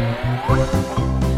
Thank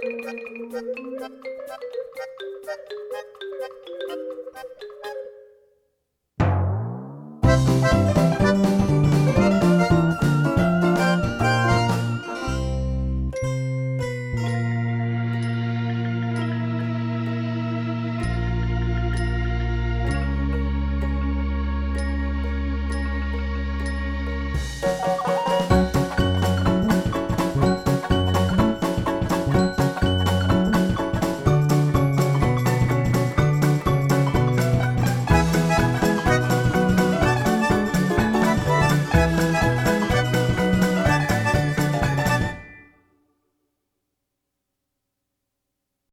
Thank you.